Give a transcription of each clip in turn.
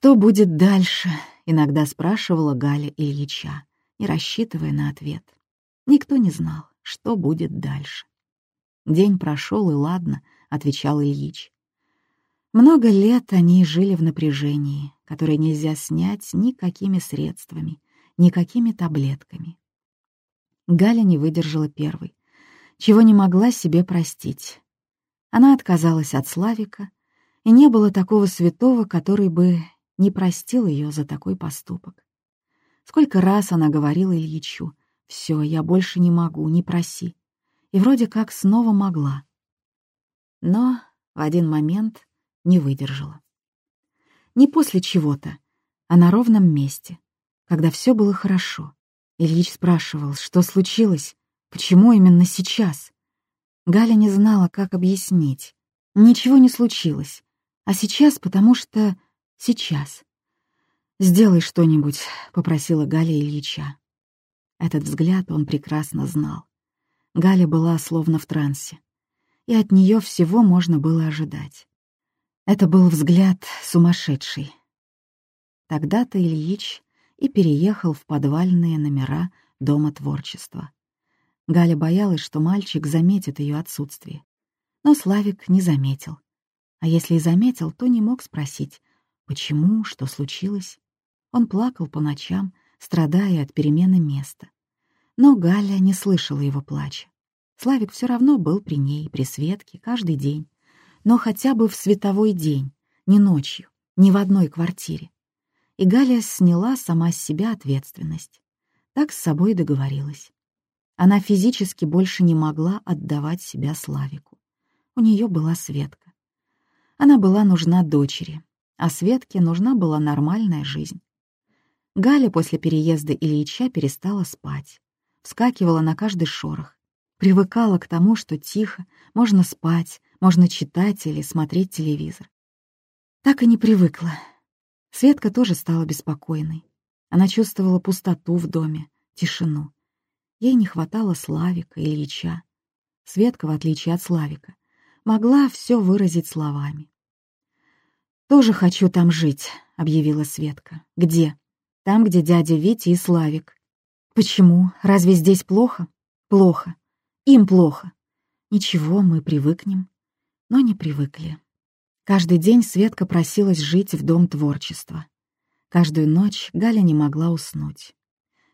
«Что будет дальше?» — иногда спрашивала Галя Ильича, не рассчитывая на ответ. Никто не знал, что будет дальше. «День прошел, и ладно», — отвечал Ильич. Много лет они жили в напряжении, которое нельзя снять никакими средствами, никакими таблетками. Галя не выдержала первой, чего не могла себе простить. Она отказалась от Славика, и не было такого святого, который бы не простил ее за такой поступок. Сколько раз она говорила Ильичу, «Все, я больше не могу, не проси». И вроде как снова могла. Но в один момент не выдержала. Не после чего-то, а на ровном месте, когда все было хорошо. Ильич спрашивал, что случилось, почему именно сейчас. Галя не знала, как объяснить. Ничего не случилось. А сейчас, потому что сейчас. «Сделай что-нибудь», — попросила Галя Ильича. Этот взгляд он прекрасно знал. Галя была словно в трансе, и от нее всего можно было ожидать. Это был взгляд сумасшедший. Тогда-то Ильич и переехал в подвальные номера Дома творчества. Галя боялась, что мальчик заметит ее отсутствие. Но Славик не заметил. А если и заметил, то не мог спросить, почему, что случилось. Он плакал по ночам, страдая от перемены места. Но Галя не слышала его плача. Славик все равно был при ней, при Светке, каждый день но хотя бы в световой день, не ночью, не в одной квартире. И Галя сняла сама с себя ответственность. Так с собой договорилась. Она физически больше не могла отдавать себя Славику. У нее была Светка. Она была нужна дочери, а Светке нужна была нормальная жизнь. Галя после переезда Ильича перестала спать, вскакивала на каждый шорох, привыкала к тому, что тихо, можно спать, можно читать или смотреть телевизор. Так и не привыкла. Светка тоже стала беспокойной. Она чувствовала пустоту в доме, тишину. Ей не хватало Славика, Ильича. Светка, в отличие от Славика, могла все выразить словами. «Тоже хочу там жить», — объявила Светка. «Где?» «Там, где дядя Витя и Славик». «Почему? Разве здесь плохо?» «Плохо. Им плохо». «Ничего, мы привыкнем» но не привыкли. Каждый день Светка просилась жить в дом творчества. Каждую ночь Галя не могла уснуть.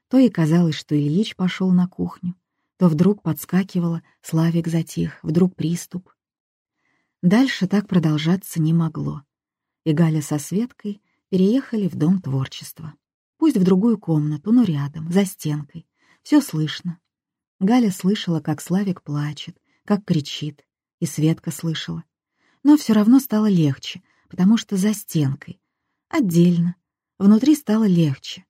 То ей казалось, что Ильич пошел на кухню, то вдруг подскакивала, Славик затих, вдруг приступ. Дальше так продолжаться не могло. И Галя со Светкой переехали в дом творчества. Пусть в другую комнату, но рядом, за стенкой. Все слышно. Галя слышала, как Славик плачет, как кричит, и Светка слышала. Но все равно стало легче, потому что за стенкой. Отдельно. Внутри стало легче.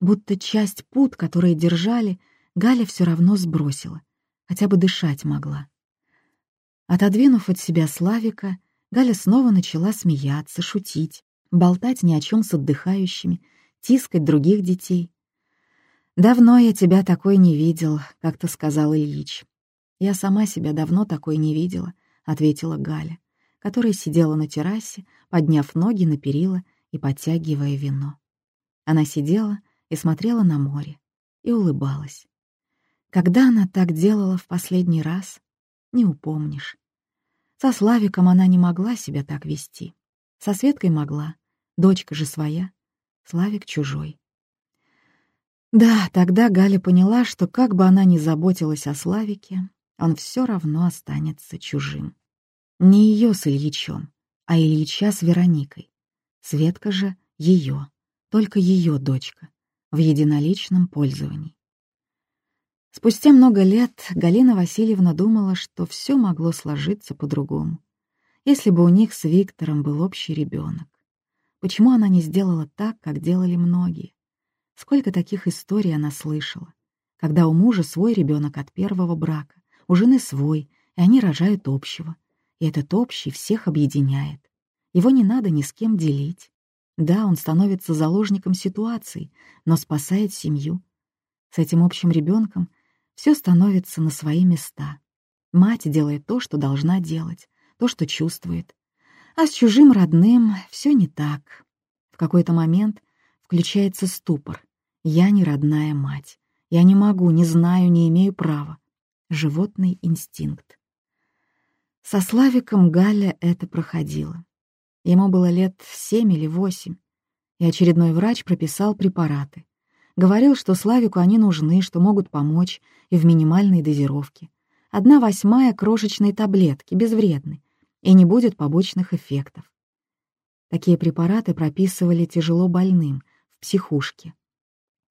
Будто часть пут, которые держали, Галя все равно сбросила. Хотя бы дышать могла. Отодвинув от себя Славика, Галя снова начала смеяться, шутить, болтать ни о чем с отдыхающими, тискать других детей. «Давно я тебя такой не видел», — как-то сказал Ильич. «Я сама себя давно такой не видела», — ответила Галя, которая сидела на террасе, подняв ноги на перила и подтягивая вино. Она сидела и смотрела на море и улыбалась. Когда она так делала в последний раз, не упомнишь. Со Славиком она не могла себя так вести. Со Светкой могла, дочка же своя, Славик чужой. Да, тогда Галя поняла, что как бы она ни заботилась о Славике, он все равно останется чужим. Не ее с Ильичом, а Ильича с Вероникой. Светка же ее, только ее дочка, в единоличном пользовании. Спустя много лет Галина Васильевна думала, что все могло сложиться по-другому, если бы у них с Виктором был общий ребенок. Почему она не сделала так, как делали многие? Сколько таких историй она слышала, когда у мужа свой ребенок от первого брака, у жены свой, и они рожают общего. И этот общий всех объединяет. Его не надо ни с кем делить. Да, он становится заложником ситуации, но спасает семью. С этим общим ребенком все становится на свои места. Мать делает то, что должна делать, то, что чувствует. А с чужим родным все не так. В какой-то момент включается ступор. Я не родная мать. Я не могу, не знаю, не имею права. Животный инстинкт. Со Славиком Галя это проходило. Ему было лет семь или восемь, и очередной врач прописал препараты. Говорил, что Славику они нужны, что могут помочь, и в минимальной дозировке. Одна восьмая крошечной таблетки, безвредны, и не будет побочных эффектов. Такие препараты прописывали тяжело больным, в психушке.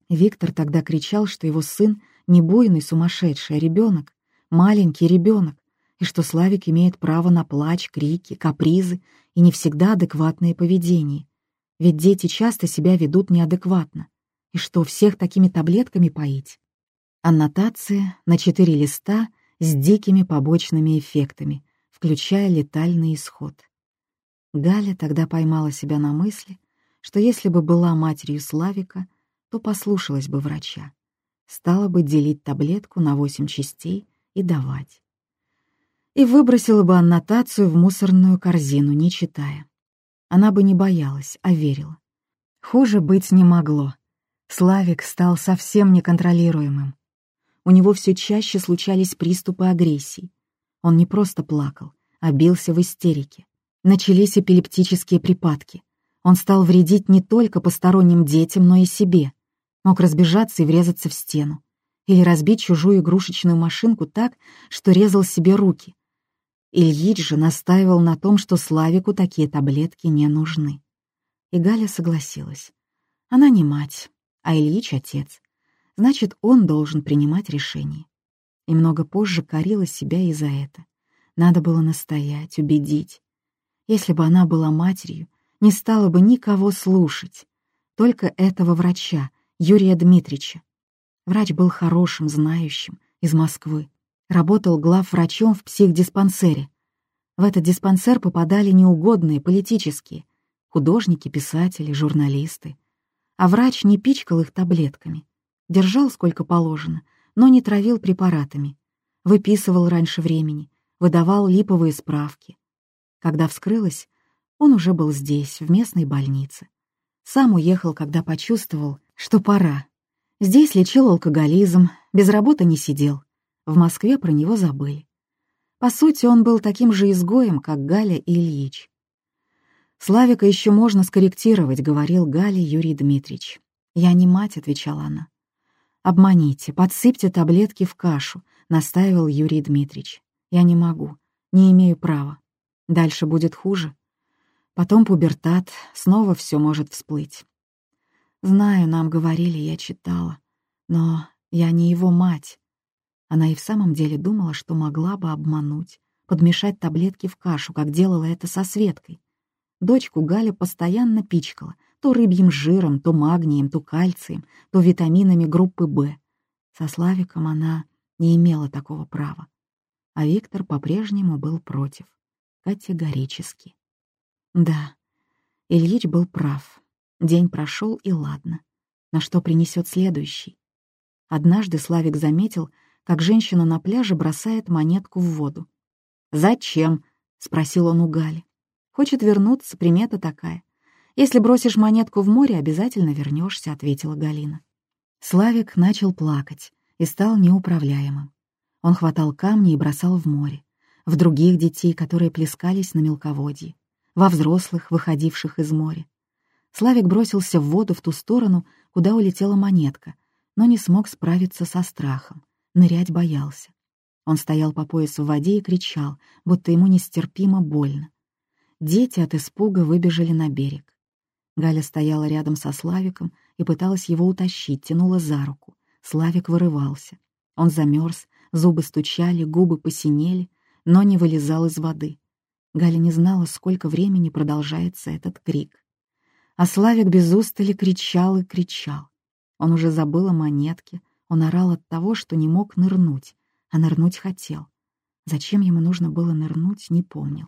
Виктор тогда кричал, что его сын не буйный сумасшедший, а ребенок, маленький ребенок, и что Славик имеет право на плач, крики, капризы и не всегда адекватное поведение. Ведь дети часто себя ведут неадекватно. И что, всех такими таблетками поить? Аннотация на четыре листа с дикими побочными эффектами, включая летальный исход. Галя тогда поймала себя на мысли, что если бы была матерью Славика, то послушалась бы врача. Стала бы делить таблетку на восемь частей и давать и выбросила бы аннотацию в мусорную корзину, не читая. Она бы не боялась, а верила. Хуже быть не могло. Славик стал совсем неконтролируемым. У него все чаще случались приступы агрессии. Он не просто плакал, а бился в истерике. Начались эпилептические припадки. Он стал вредить не только посторонним детям, но и себе. Мог разбежаться и врезаться в стену. Или разбить чужую игрушечную машинку так, что резал себе руки. Ильич же настаивал на том, что Славику такие таблетки не нужны. И Галя согласилась. Она не мать, а Ильич — отец. Значит, он должен принимать решение. И много позже корила себя и за это. Надо было настоять, убедить. Если бы она была матерью, не стала бы никого слушать. Только этого врача, Юрия Дмитрича. Врач был хорошим, знающим, из Москвы работал главврачом в психдиспансере. В этот диспансер попадали неугодные политические, художники, писатели, журналисты. А врач не пичкал их таблетками. Держал сколько положено, но не травил препаратами. Выписывал раньше времени, выдавал липовые справки. Когда вскрылось, он уже был здесь, в местной больнице. Сам уехал, когда почувствовал, что пора. Здесь лечил алкоголизм, без работы не сидел. В Москве про него забыли. По сути, он был таким же изгоем, как Галя и Ильич. «Славика еще можно скорректировать», — говорил Галя Юрий Дмитриевич. «Я не мать», — отвечала она. «Обманите, подсыпьте таблетки в кашу», — настаивал Юрий Дмитриевич. «Я не могу, не имею права. Дальше будет хуже. Потом пубертат, снова все может всплыть. Знаю, нам говорили, я читала, но я не его мать. Она и в самом деле думала, что могла бы обмануть, подмешать таблетки в кашу, как делала это со Светкой. Дочку Галя постоянно пичкала, то рыбьим жиром, то магнием, то кальцием, то витаминами группы «Б». Со Славиком она не имела такого права. А Виктор по-прежнему был против. Категорически. Да, Ильич был прав. День прошел, и ладно. На что принесет следующий? Однажды Славик заметил, как женщина на пляже бросает монетку в воду. «Зачем?» — спросил он у Гали. «Хочет вернуться, примета такая. Если бросишь монетку в море, обязательно вернешься», — ответила Галина. Славик начал плакать и стал неуправляемым. Он хватал камни и бросал в море, в других детей, которые плескались на мелководье, во взрослых, выходивших из моря. Славик бросился в воду в ту сторону, куда улетела монетка, но не смог справиться со страхом нырять боялся. Он стоял по пояс в воде и кричал, будто ему нестерпимо больно. Дети от испуга выбежали на берег. Галя стояла рядом со Славиком и пыталась его утащить, тянула за руку. Славик вырывался. Он замерз, зубы стучали, губы посинели, но не вылезал из воды. Галя не знала, сколько времени продолжается этот крик. А Славик без устали кричал и кричал. Он уже забыл о монетке, он орал от того, что не мог нырнуть, а нырнуть хотел. Зачем ему нужно было нырнуть, не помнил.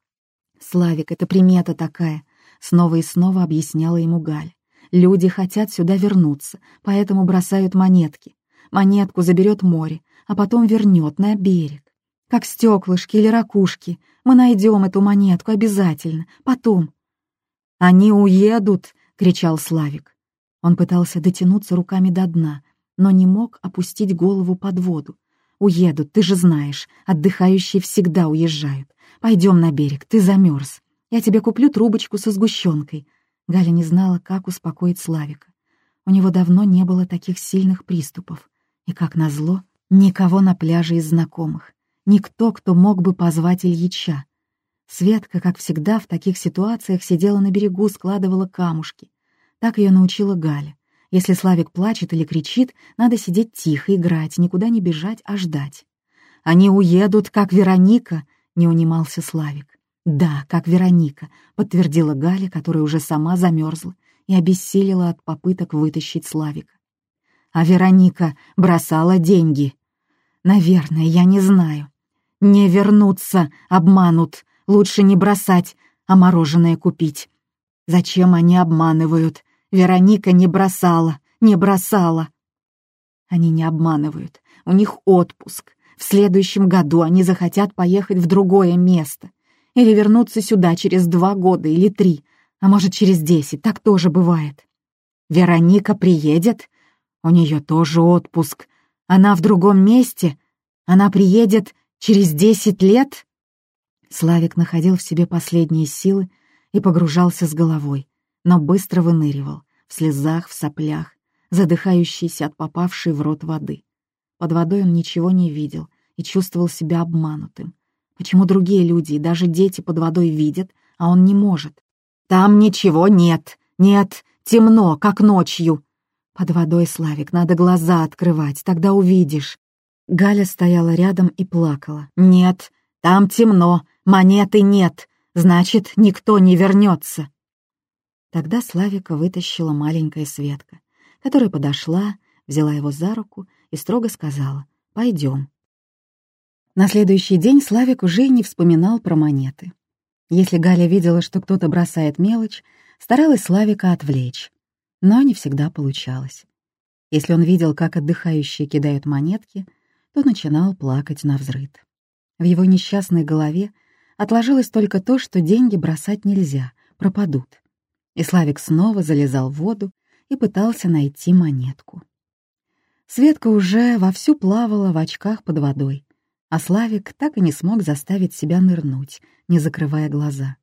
«Славик, это примета такая», — снова и снова объясняла ему Галь. «Люди хотят сюда вернуться, поэтому бросают монетки. Монетку заберет море, а потом вернет на берег. Как стеклышки или ракушки. Мы найдем эту монетку обязательно. Потом». «Они уедут», —— кричал Славик. Он пытался дотянуться руками до дна, но не мог опустить голову под воду. «Уедут, ты же знаешь, отдыхающие всегда уезжают. Пойдем на берег, ты замерз. Я тебе куплю трубочку со сгущенкой». Галя не знала, как успокоить Славика. У него давно не было таких сильных приступов. И, как назло, никого на пляже из знакомых. Никто, кто мог бы позвать Ильича. Светка, как всегда, в таких ситуациях сидела на берегу, складывала камушки. Так ее научила Галя. Если Славик плачет или кричит, надо сидеть тихо, играть, никуда не бежать, а ждать. «Они уедут, как Вероника», — не унимался Славик. «Да, как Вероника», — подтвердила Галя, которая уже сама замерзла и обессилила от попыток вытащить Славика. «А Вероника бросала деньги». «Наверное, я не знаю». «Не вернуться, обманут. Лучше не бросать, а мороженое купить». «Зачем они обманывают? Вероника не бросала, не бросала». Они не обманывают. У них отпуск. В следующем году они захотят поехать в другое место. Или вернуться сюда через два года или три, а может, через десять. Так тоже бывает. Вероника приедет. У нее тоже отпуск. Она в другом месте. Она приедет через десять лет. Славик находил в себе последние силы и погружался с головой, но быстро выныривал, в слезах, в соплях, задыхающийся от попавшей в рот воды. Под водой он ничего не видел и чувствовал себя обманутым. Почему другие люди и даже дети под водой видят, а он не может? «Там ничего нет! Нет! Темно, как ночью!» Под водой, Славик, надо глаза открывать, тогда увидишь. Галя стояла рядом и плакала. «Нет, там темно, монеты нет, значит, никто не вернется. Тогда Славика вытащила маленькая Светка, которая подошла, взяла его за руку и строго сказала «Пойдем». На следующий день Славик уже не вспоминал про монеты. Если Галя видела, что кто-то бросает мелочь, старалась Славика отвлечь, но не всегда получалось. Если он видел, как отдыхающие кидают монетки, то начинал плакать на взрыд. В его несчастной голове отложилось только то, что деньги бросать нельзя, пропадут. И Славик снова залезал в воду и пытался найти монетку. Светка уже вовсю плавала в очках под водой, а Славик так и не смог заставить себя нырнуть, не закрывая глаза.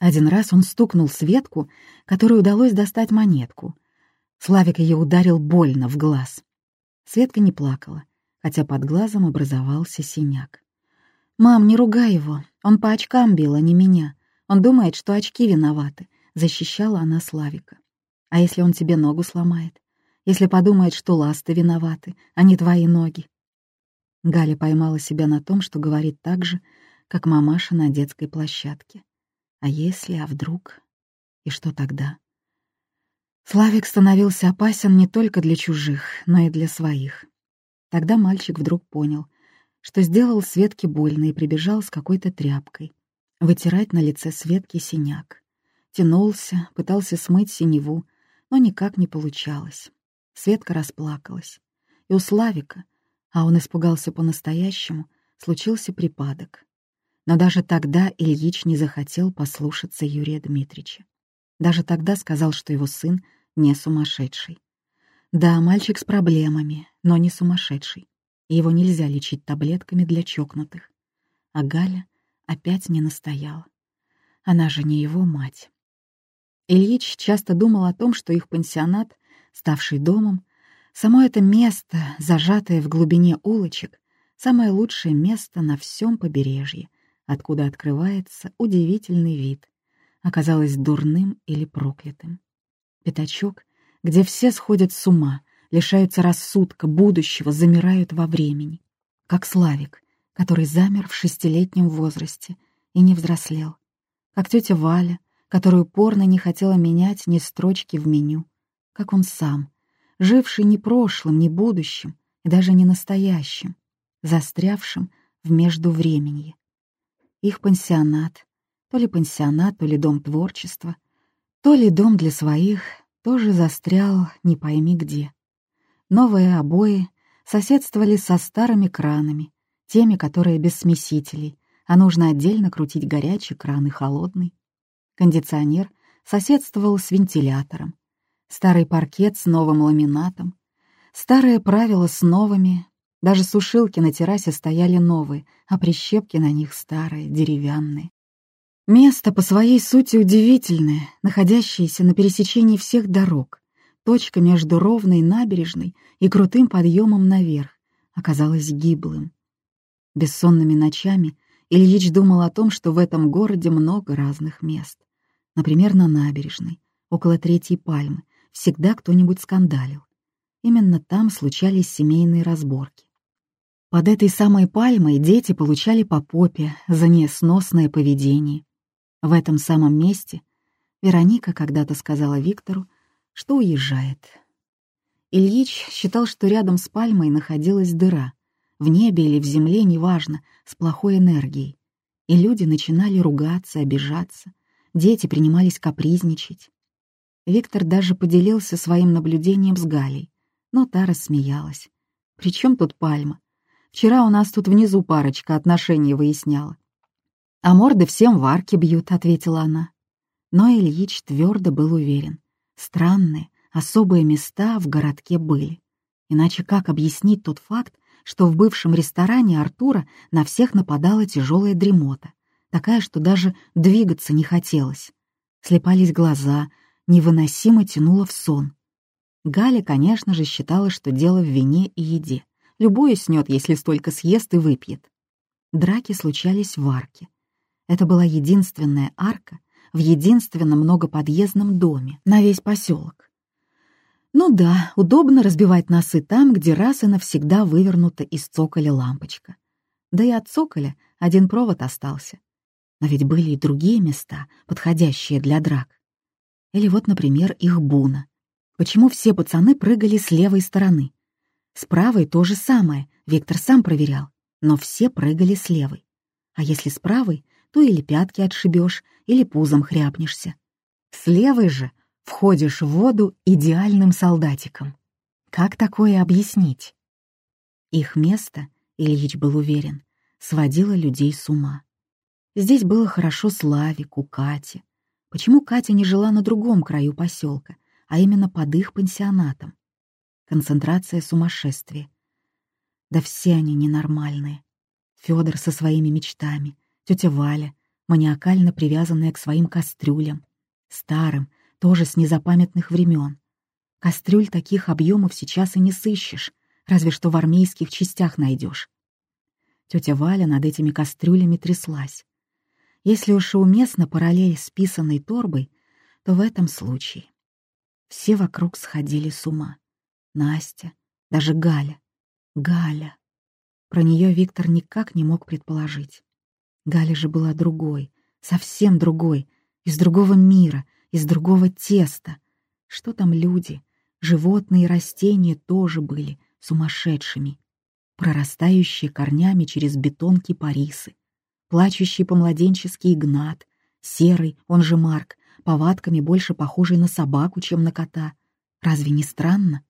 Один раз он стукнул Светку, которой удалось достать монетку. Славик ее ударил больно в глаз. Светка не плакала, хотя под глазом образовался синяк. «Мам, не ругай его, он по очкам бил, а не меня. Он думает, что очки виноваты», — защищала она Славика. «А если он тебе ногу сломает? Если подумает, что ласты виноваты, а не твои ноги?» Галя поймала себя на том, что говорит так же, как мамаша на детской площадке. А если, а вдруг? И что тогда? Славик становился опасен не только для чужих, но и для своих. Тогда мальчик вдруг понял, что сделал Светке больно и прибежал с какой-то тряпкой, вытирать на лице Светки синяк. Тянулся, пытался смыть синеву, но никак не получалось. Светка расплакалась. И у Славика — а он испугался по-настоящему, случился припадок. Но даже тогда Ильич не захотел послушаться Юрия Дмитрича. Даже тогда сказал, что его сын не сумасшедший. Да, мальчик с проблемами, но не сумасшедший. Его нельзя лечить таблетками для чокнутых. А Галя опять не настояла. Она же не его мать. Ильич часто думал о том, что их пансионат, ставший домом, Само это место, зажатое в глубине улочек, самое лучшее место на всем побережье, откуда открывается удивительный вид, оказалось дурным или проклятым. Пятачок, где все сходят с ума, лишаются рассудка, будущего, замирают во времени. Как Славик, который замер в шестилетнем возрасте и не взрослел. Как тетя Валя, которая упорно не хотела менять ни строчки в меню. Как он сам, живший не прошлым, не будущим и даже не настоящим, застрявшим в междувременье. Их пансионат, то ли пансионат, то ли дом творчества, то ли дом для своих, тоже застрял не пойми где. Новые обои соседствовали со старыми кранами, теми, которые без смесителей, а нужно отдельно крутить горячий кран и холодный. Кондиционер соседствовал с вентилятором. Старый паркет с новым ламинатом, старые правила с новыми, даже сушилки на террасе стояли новые, а прищепки на них старые, деревянные. Место по своей сути удивительное, находящееся на пересечении всех дорог, точка между ровной набережной и крутым подъемом наверх, оказалась гиблым. Бессонными ночами Ильич думал о том, что в этом городе много разных мест. Например, на набережной, около Третьей Пальмы, всегда кто-нибудь скандалил. Именно там случались семейные разборки. Под этой самой пальмой дети получали по попе за несносное поведение. В этом самом месте Вероника когда-то сказала Виктору, что уезжает. Ильич считал, что рядом с пальмой находилась дыра, в небе или в земле, неважно, с плохой энергией. И люди начинали ругаться, обижаться, дети принимались капризничать. Виктор даже поделился своим наблюдением с Галей, но та рассмеялась. «При чем тут пальма? Вчера у нас тут внизу парочка отношений выясняла». «А морды всем в арке бьют», — ответила она. Но Ильич твердо был уверен. Странные, особые места в городке были. Иначе как объяснить тот факт, что в бывшем ресторане Артура на всех нападала тяжелая дремота, такая, что даже двигаться не хотелось. Слепались глаза, невыносимо тянуло в сон. Галя, конечно же, считала, что дело в вине и еде. Любую снет, если столько съест и выпьет. Драки случались в арке. Это была единственная арка в единственном многоподъездном доме на весь поселок. Ну да, удобно разбивать носы там, где раз и навсегда вывернута из цоколя лампочка. Да и от цоколя один провод остался. Но ведь были и другие места, подходящие для драк. Или вот, например, их буна. Почему все пацаны прыгали с левой стороны? С правой то же самое, Виктор сам проверял, но все прыгали с левой. А если с правой, то или пятки отшибешь, или пузом хряпнешься. С левой же входишь в воду идеальным солдатиком. Как такое объяснить? Их место, Ильич был уверен, сводило людей с ума. Здесь было хорошо Славику, Кате. Почему Катя не жила на другом краю поселка, а именно под их пансионатом? Концентрация сумасшествия. Да все они ненормальные. Федор со своими мечтами, тетя Валя, маниакально привязанная к своим кастрюлям, старым, тоже с незапамятных времен. Кастрюль таких объемов сейчас и не сыщешь, разве что в армейских частях найдешь. Тетя Валя над этими кастрюлями тряслась. Если уж и уместно параллель с писаной торбой, то в этом случае. Все вокруг сходили с ума. Настя, даже Галя. Галя. Про нее Виктор никак не мог предположить. Галя же была другой, совсем другой, из другого мира, из другого теста. Что там люди? Животные и растения тоже были сумасшедшими, прорастающие корнями через бетон кипарисы, плачущий по-младенчески Игнат, серый, он же Марк, повадками больше похожий на собаку, чем на кота. Разве не странно?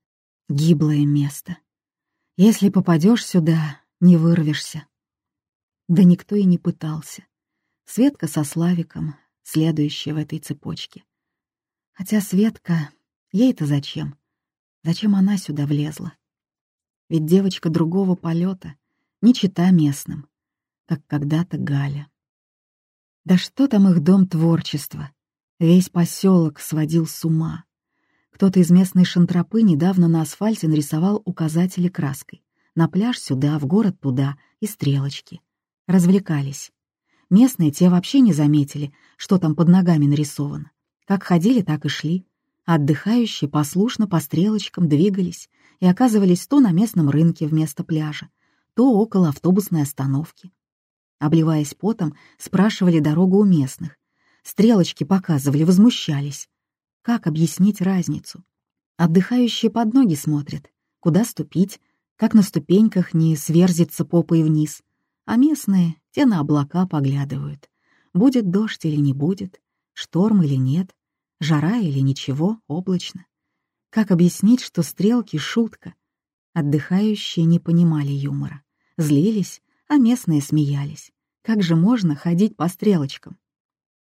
Гиблое место. Если попадешь сюда, не вырвешься. Да никто и не пытался. Светка со Славиком, следующая в этой цепочке. Хотя Светка, ей-то зачем? Зачем она сюда влезла? Ведь девочка другого полета, не чита местным, как когда-то Галя. Да что там их дом творчества? Весь поселок сводил с ума. Кто-то из местной шантропы недавно на асфальте нарисовал указатели краской. На пляж сюда, в город туда и стрелочки развлекались. Местные те вообще не заметили, что там под ногами нарисовано. Как ходили, так и шли. отдыхающие послушно по стрелочкам двигались и оказывались то на местном рынке вместо пляжа, то около автобусной остановки. Обливаясь потом, спрашивали дорогу у местных. Стрелочки показывали, возмущались. Как объяснить разницу? Отдыхающие под ноги смотрят. Куда ступить? Как на ступеньках не сверзиться попой вниз? а местные те на облака поглядывают. Будет дождь или не будет, шторм или нет, жара или ничего, облачно. Как объяснить, что стрелки — шутка? Отдыхающие не понимали юмора, злились, а местные смеялись. Как же можно ходить по стрелочкам?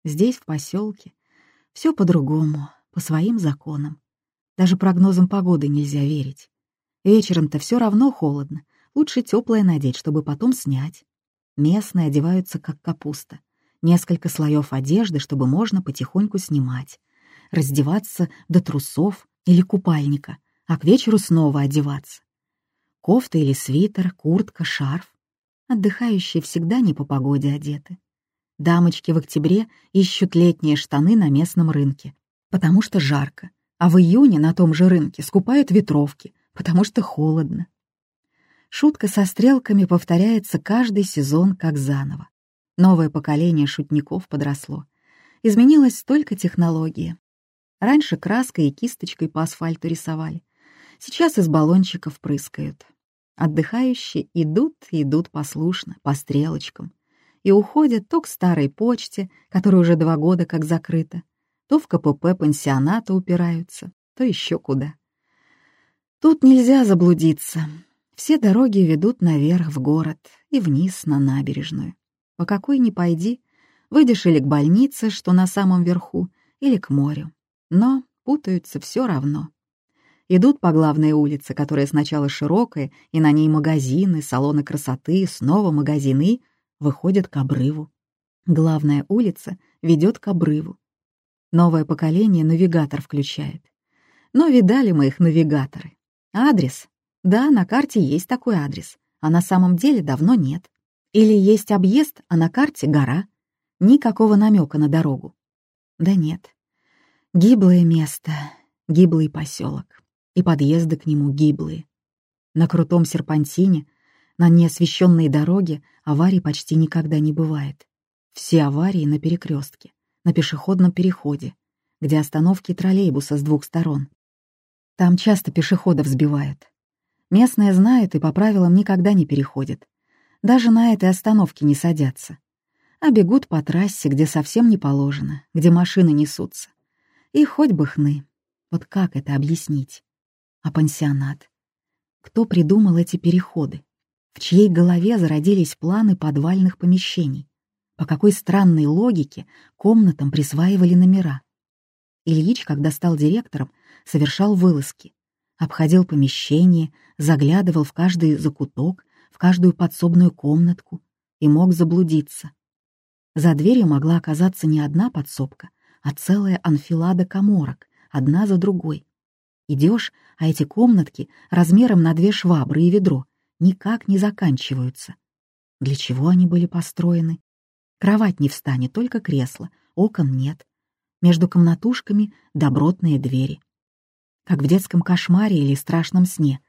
Здесь, в поселке, Все по-другому, по своим законам. Даже прогнозам погоды нельзя верить. Вечером-то все равно холодно. Лучше теплое надеть, чтобы потом снять. Местные одеваются как капуста. Несколько слоев одежды, чтобы можно потихоньку снимать. Раздеваться до трусов или купальника, а к вечеру снова одеваться. Кофта или свитер, куртка, шарф. Отдыхающие всегда не по погоде одеты. Дамочки в октябре ищут летние штаны на местном рынке, потому что жарко, а в июне на том же рынке скупают ветровки, потому что холодно. Шутка со стрелками повторяется каждый сезон как заново. Новое поколение шутников подросло. Изменилась только технология. Раньше краской и кисточкой по асфальту рисовали. Сейчас из баллончиков прыскают. Отдыхающие идут идут послушно, по стрелочкам и уходят то к старой почте, которая уже два года как закрыта, то в КПП пансионата упираются, то еще куда. Тут нельзя заблудиться. Все дороги ведут наверх в город и вниз на набережную. По какой ни пойди, выйдешь или к больнице, что на самом верху, или к морю. Но путаются все равно. Идут по главной улице, которая сначала широкая, и на ней магазины, салоны красоты, снова магазины, выходят к обрыву. Главная улица ведет к обрыву. Новое поколение навигатор включает. Но видали мы их навигаторы. Адрес? Да, на карте есть такой адрес, а на самом деле давно нет. Или есть объезд, а на карте гора. Никакого намека на дорогу. Да нет. Гиблое место, гиблый поселок. И подъезды к нему гиблые. На крутом серпантине — на неосвещенной дороге аварий почти никогда не бывает. Все аварии на перекрестке, на пешеходном переходе, где остановки троллейбуса с двух сторон. Там часто пешеходов сбивают. Местные знают и по правилам никогда не переходят. Даже на этой остановке не садятся. А бегут по трассе, где совсем не положено, где машины несутся. И хоть бы хны. Вот как это объяснить? А пансионат? Кто придумал эти переходы? в чьей голове зародились планы подвальных помещений, по какой странной логике комнатам присваивали номера. Ильич, когда стал директором, совершал вылазки, обходил помещения, заглядывал в каждый закуток, в каждую подсобную комнатку и мог заблудиться. За дверью могла оказаться не одна подсобка, а целая анфилада коморок, одна за другой. Идешь, а эти комнатки размером на две швабры и ведро никак не заканчиваются. Для чего они были построены? Кровать не встанет, только кресло, окон нет. Между комнатушками добротные двери. Как в детском кошмаре или страшном сне.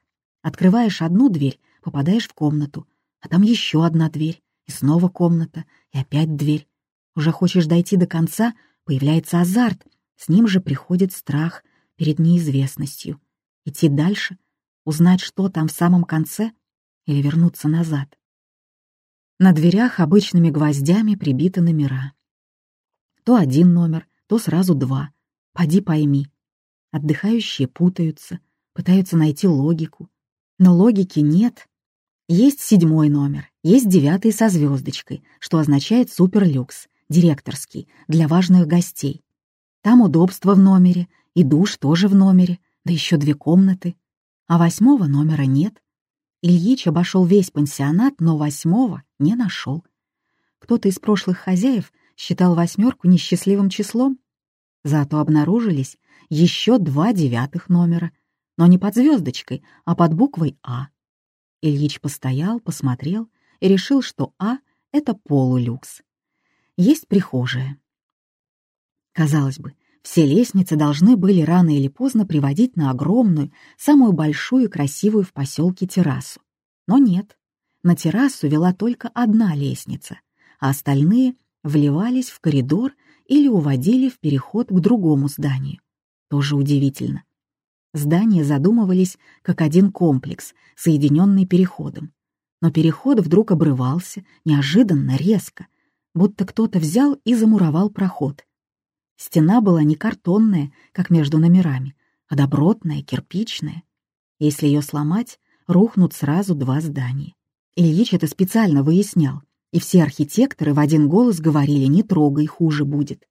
Открываешь одну дверь, попадаешь в комнату, а там еще одна дверь, и снова комната, и опять дверь. Уже хочешь дойти до конца, появляется азарт, с ним же приходит страх перед неизвестностью. Идти дальше, узнать, что там в самом конце, или вернуться назад. На дверях обычными гвоздями прибиты номера. То один номер, то сразу два. Поди пойми. Отдыхающие путаются, пытаются найти логику. Но логики нет. Есть седьмой номер, есть девятый со звездочкой, что означает суперлюкс, директорский, для важных гостей. Там удобство в номере, и душ тоже в номере, да еще две комнаты. А восьмого номера нет. Ильич обошел весь пансионат, но восьмого не нашел. Кто-то из прошлых хозяев считал восьмерку несчастливым числом. Зато обнаружились еще два девятых номера, но не под звездочкой, а под буквой А. Ильич постоял, посмотрел и решил, что А — это полулюкс. Есть прихожая. Казалось бы, все лестницы должны были рано или поздно приводить на огромную, самую большую и красивую в поселке террасу. Но нет, на террасу вела только одна лестница, а остальные вливались в коридор или уводили в переход к другому зданию. Тоже удивительно. Здания задумывались как один комплекс, соединенный переходом. Но переход вдруг обрывался, неожиданно, резко, будто кто-то взял и замуровал проход — Стена была не картонная, как между номерами, а добротная, кирпичная. Если ее сломать, рухнут сразу два здания. Ильич это специально выяснял, и все архитекторы в один голос говорили «не трогай, хуже будет».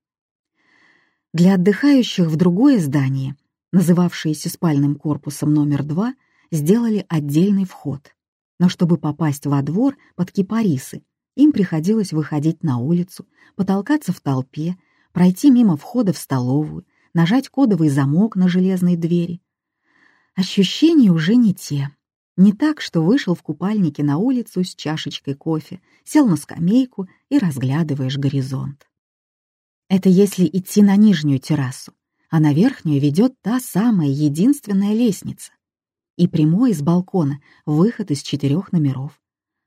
Для отдыхающих в другое здание, называвшееся спальным корпусом номер два, сделали отдельный вход. Но чтобы попасть во двор под кипарисы, им приходилось выходить на улицу, потолкаться в толпе, пройти мимо входа в столовую, нажать кодовый замок на железной двери. Ощущения уже не те. Не так, что вышел в купальнике на улицу с чашечкой кофе, сел на скамейку и разглядываешь горизонт. Это если идти на нижнюю террасу, а на верхнюю ведет та самая единственная лестница. И прямой из балкона выход из четырех номеров,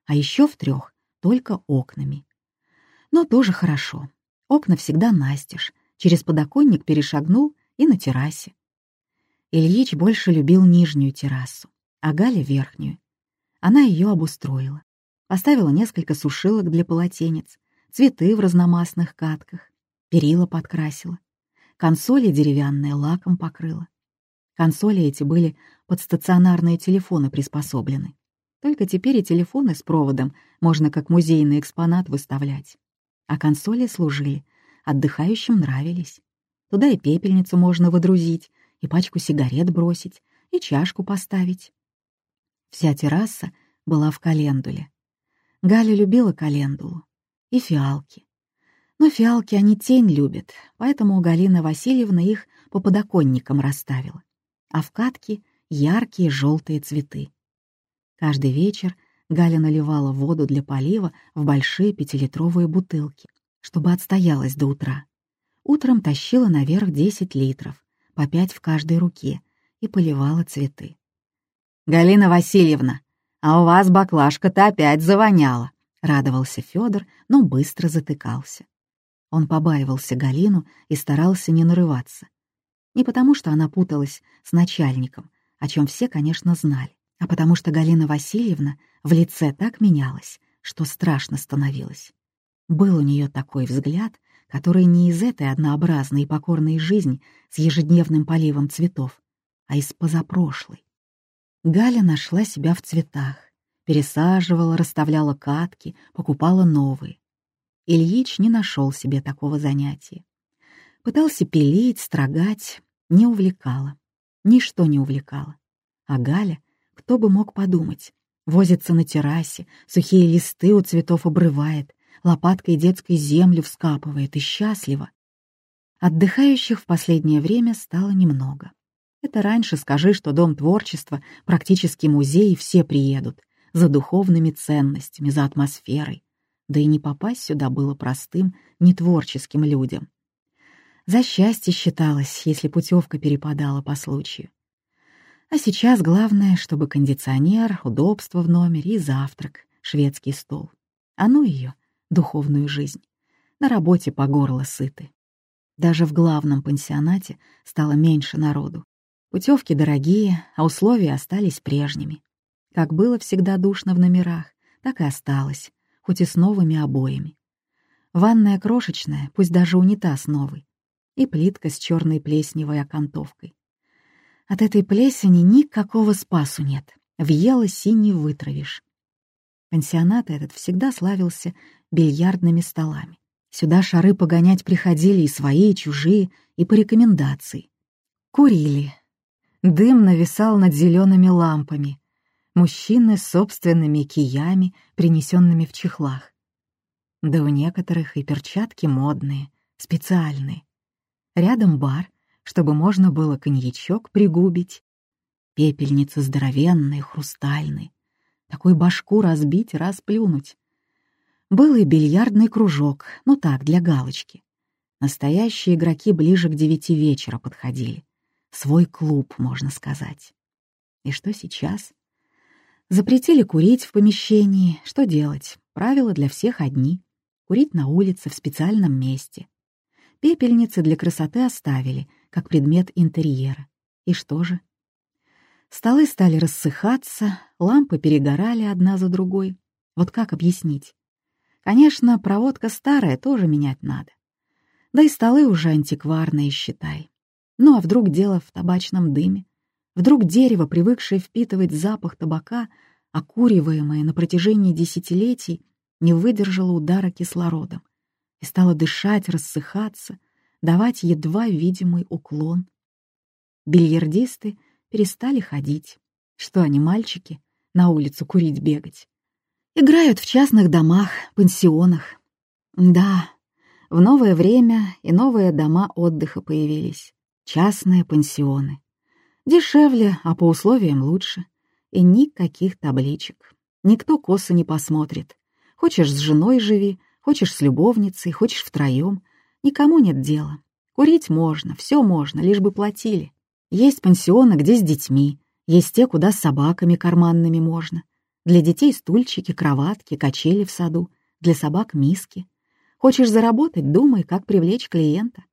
а еще в трех только окнами. Но тоже хорошо. Окна всегда настежь, через подоконник перешагнул и на террасе. Ильич больше любил нижнюю террасу, а Галя — верхнюю. Она ее обустроила. Поставила несколько сушилок для полотенец, цветы в разномастных катках, перила подкрасила, консоли деревянные лаком покрыла. Консоли эти были под стационарные телефоны приспособлены. Только теперь и телефоны с проводом можно как музейный экспонат выставлять. А консоли служили, отдыхающим нравились. Туда и пепельницу можно выдрузить, и пачку сигарет бросить, и чашку поставить. Вся терраса была в календуле. Галя любила календулу и фиалки. Но фиалки они тень любят, поэтому Галина Васильевна их по подоконникам расставила. А в катке яркие желтые цветы. Каждый вечер Галя наливала воду для полива в большие пятилитровые бутылки, чтобы отстоялась до утра. Утром тащила наверх 10 литров, по пять в каждой руке, и поливала цветы. «Галина Васильевна, а у вас баклажка-то опять завоняла», — радовался Федор, но быстро затыкался. Он побаивался Галину и старался не нарываться. Не потому, что она путалась с начальником, о чем все, конечно, знали, а потому что Галина Васильевна в лице так менялась, что страшно становилось. Был у нее такой взгляд, который не из этой однообразной и покорной жизни с ежедневным поливом цветов, а из позапрошлой. Галя нашла себя в цветах, пересаживала, расставляла катки, покупала новые. Ильич не нашел себе такого занятия. Пытался пилить, строгать, не увлекало. Ничто не увлекало. А Галя, кто бы мог подумать, возится на террасе, сухие листы у цветов обрывает, лопаткой детской землю вскапывает и счастливо. Отдыхающих в последнее время стало немного. Это раньше скажи, что Дом творчества, практически музей, все приедут, за духовными ценностями, за атмосферой да и не попасть сюда было простым, нетворческим людям. За счастье считалось, если путевка перепадала по случаю. А сейчас главное, чтобы кондиционер, удобство в номере и завтрак, шведский стол. А ну ее, духовную жизнь. На работе по горло сыты. Даже в главном пансионате стало меньше народу. Путевки дорогие, а условия остались прежними. Как было всегда душно в номерах, так и осталось, хоть и с новыми обоями. Ванная крошечная, пусть даже унитаз новый, и плитка с черной плесневой окантовкой. От этой плесени никакого спасу нет, въелась и вытравишь. Пансионат этот всегда славился бильярдными столами. Сюда шары погонять приходили и свои, и чужие, и по рекомендации. Курили. Дым нависал над зелеными лампами, мужчины с собственными киями, принесенными в чехлах. Да у некоторых и перчатки модные, специальные. Рядом бар, чтобы можно было коньячок пригубить. Пепельницы здоровенные, хрустальные. Такой башку разбить, расплюнуть. Был и бильярдный кружок, ну так, для галочки. Настоящие игроки ближе к девяти вечера подходили. Свой клуб, можно сказать. И что сейчас? Запретили курить в помещении. Что делать? Правила для всех одни. Курить на улице в специальном месте. Пепельницы для красоты оставили, как предмет интерьера. И что же? Столы стали рассыхаться, лампы перегорали одна за другой. Вот как объяснить? Конечно, проводка старая, тоже менять надо. Да и столы уже антикварные, считай. Ну а вдруг дело в табачном дыме? Вдруг дерево, привыкшее впитывать запах табака, окуриваемое на протяжении десятилетий, не выдержало удара кислородом и стало дышать, рассыхаться, давать едва видимый уклон. Бильярдисты перестали ходить. Что они, мальчики, на улицу курить бегать? Играют в частных домах, пансионах. Да, в новое время и новые дома отдыха появились. Частные пансионы. Дешевле, а по условиям лучше. И никаких табличек. Никто косо не посмотрит. Хочешь с женой живи, хочешь с любовницей, хочешь втроем. Никому нет дела. Курить можно, все можно, лишь бы платили. Есть пансионы, где с детьми, есть те, куда с собаками карманными можно. Для детей стульчики, кроватки, качели в саду, для собак миски. Хочешь заработать, думай, как привлечь клиента.